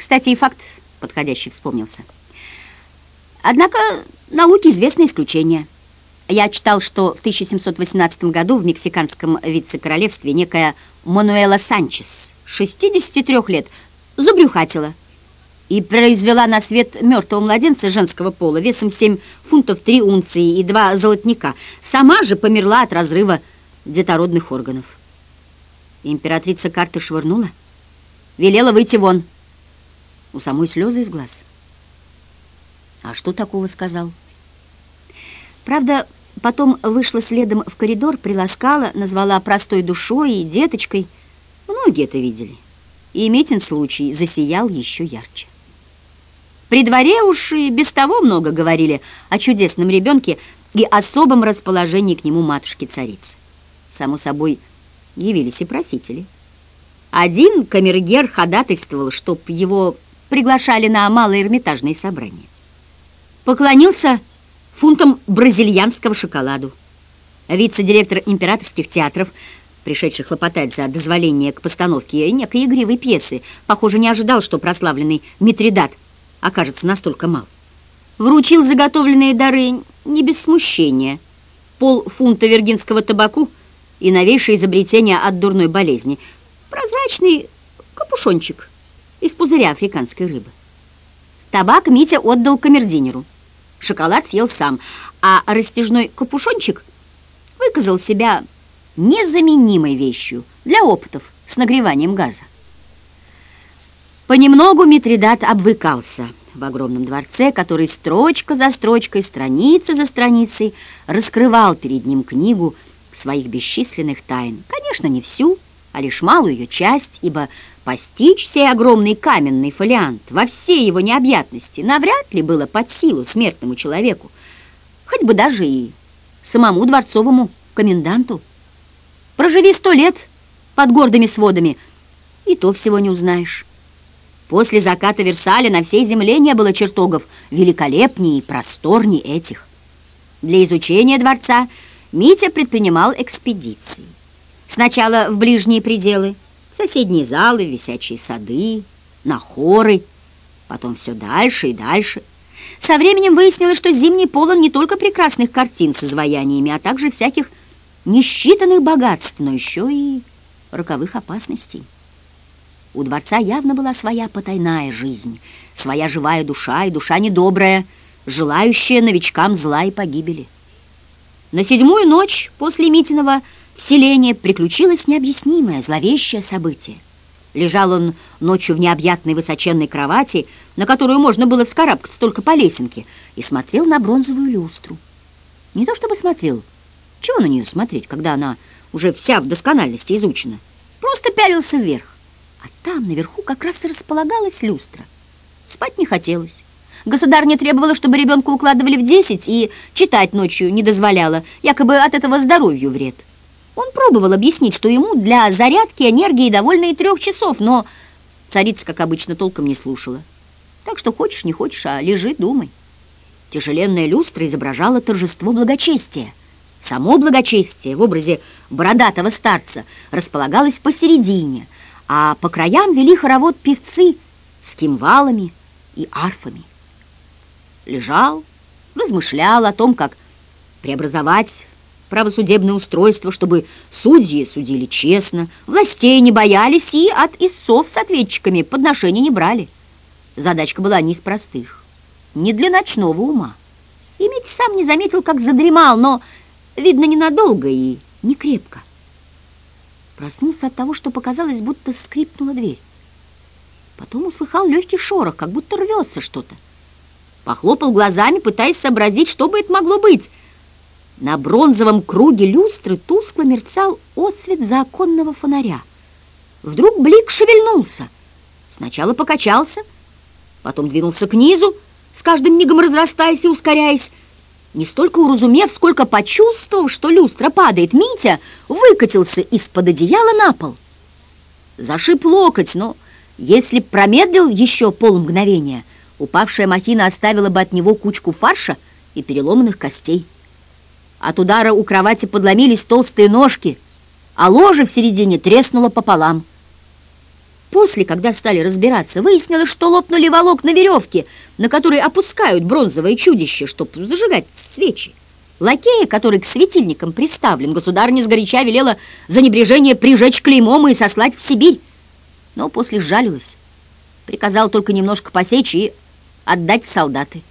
Кстати, и факт подходящий вспомнился. Однако науке известны исключения. Я читал, что в 1718 году в мексиканском вице-королевстве некая Мануэла Санчес, 63 лет, забрюхатила и произвела на свет мертвого младенца женского пола весом 7 фунтов 3 унции и 2 золотника. Сама же померла от разрыва детородных органов. Императрица карты швырнула, велела выйти вон. У самой слезы из глаз. А что такого сказал? Правда, потом вышла следом в коридор, приласкала, назвала простой душой и деточкой. Многие это видели. И Митин случай засиял еще ярче. При дворе уж и без того много говорили о чудесном ребенке и особом расположении к нему матушки-царицы. Само собой, явились и просители. Один камергер ходатайствовал, чтоб его приглашали на малое эрмитажное собрание. Поклонился фунтом бразильянского шоколаду. Вице-директор императорских театров, пришедший хлопотать за дозволение к постановке некой игривой пьесы, похоже, не ожидал, что прославленный Митридат окажется настолько мал. Вручил заготовленные дары не без смущения. Пол фунта виргинского табаку и новейшее изобретение от дурной болезни. Прозрачный капюшончик из пузыря африканской рыбы. Табак Митя отдал камердинеру. Шоколад съел сам, а растяжной капюшончик выказал себя незаменимой вещью для опытов с нагреванием газа. Понемногу Митридат обвыкался в огромном дворце, который строчка за строчкой, страница за страницей раскрывал перед ним книгу своих бесчисленных тайн. Конечно, не всю, а лишь малую ее часть, ибо постичь сей огромный каменный фолиант во всей его необъятности навряд ли было под силу смертному человеку, хоть бы даже и самому дворцовому коменданту. Проживи сто лет под гордыми сводами, и то всего не узнаешь. После заката Версаля на всей земле не было чертогов великолепнее и просторнее этих. Для изучения дворца Митя предпринимал экспедиции. Сначала в ближние пределы, соседние залы, висячие сады, на хоры, потом все дальше и дальше. Со временем выяснилось, что зимний полон не только прекрасных картин с изваяниями, а также всяких несчитанных богатств, но еще и роковых опасностей. У дворца явно была своя потайная жизнь, своя живая душа и душа недобрая, желающая новичкам зла и погибели. На седьмую ночь после Митиного вселения приключилось необъяснимое, зловещее событие. Лежал он ночью в необъятной высоченной кровати, на которую можно было вскарабкаться только по лесенке, и смотрел на бронзовую люстру. Не то чтобы смотрел, чего на нее смотреть, когда она уже вся в доскональности изучена, просто пялился вверх. А там, наверху, как раз и располагалась люстра. Спать не хотелось. Государня требовала, чтобы ребенка укладывали в десять и читать ночью не дозволяла, якобы от этого здоровью вред. Он пробовал объяснить, что ему для зарядки энергии довольно и трех часов, но царица, как обычно, толком не слушала. Так что хочешь, не хочешь, а лежи, думай. Тяжеленная люстра изображала торжество благочестия. Само благочестие в образе бородатого старца располагалось посередине – а по краям вели хоровод певцы с кимвалами и арфами. Лежал, размышлял о том, как преобразовать правосудебное устройство, чтобы судьи судили честно, властей не боялись и от истцов с ответчиками подношений не брали. Задачка была не из простых, не для ночного ума. И Митя сам не заметил, как задремал, но, видно, ненадолго и не крепко. Проснулся от того, что показалось, будто скрипнула дверь. Потом услыхал легкий шорох, как будто рвется что-то. Похлопал глазами, пытаясь сообразить, что бы это могло быть. На бронзовом круге люстры тускло мерцал отсвет законного фонаря. Вдруг блик шевельнулся. Сначала покачался, потом двинулся к низу, с каждым мигом разрастаясь и ускоряясь, не столько уразумев, сколько почувствовав, что люстра падает, Митя выкатился из-под одеяла на пол. Зашиб локоть, но если б промедлил еще полмгновения, упавшая махина оставила бы от него кучку фарша и переломанных костей. От удара у кровати подломились толстые ножки, а ложе в середине треснуло пополам. После, когда стали разбираться, выяснилось, что лопнули волокна веревки, на которые опускают бронзовое чудище, чтобы зажигать свечи. Лакея, который к светильникам приставлен, государыня сгоряча велела за небрежение прижечь клеймом и сослать в Сибирь. Но после жалилась. Приказал только немножко посечь и отдать солдаты.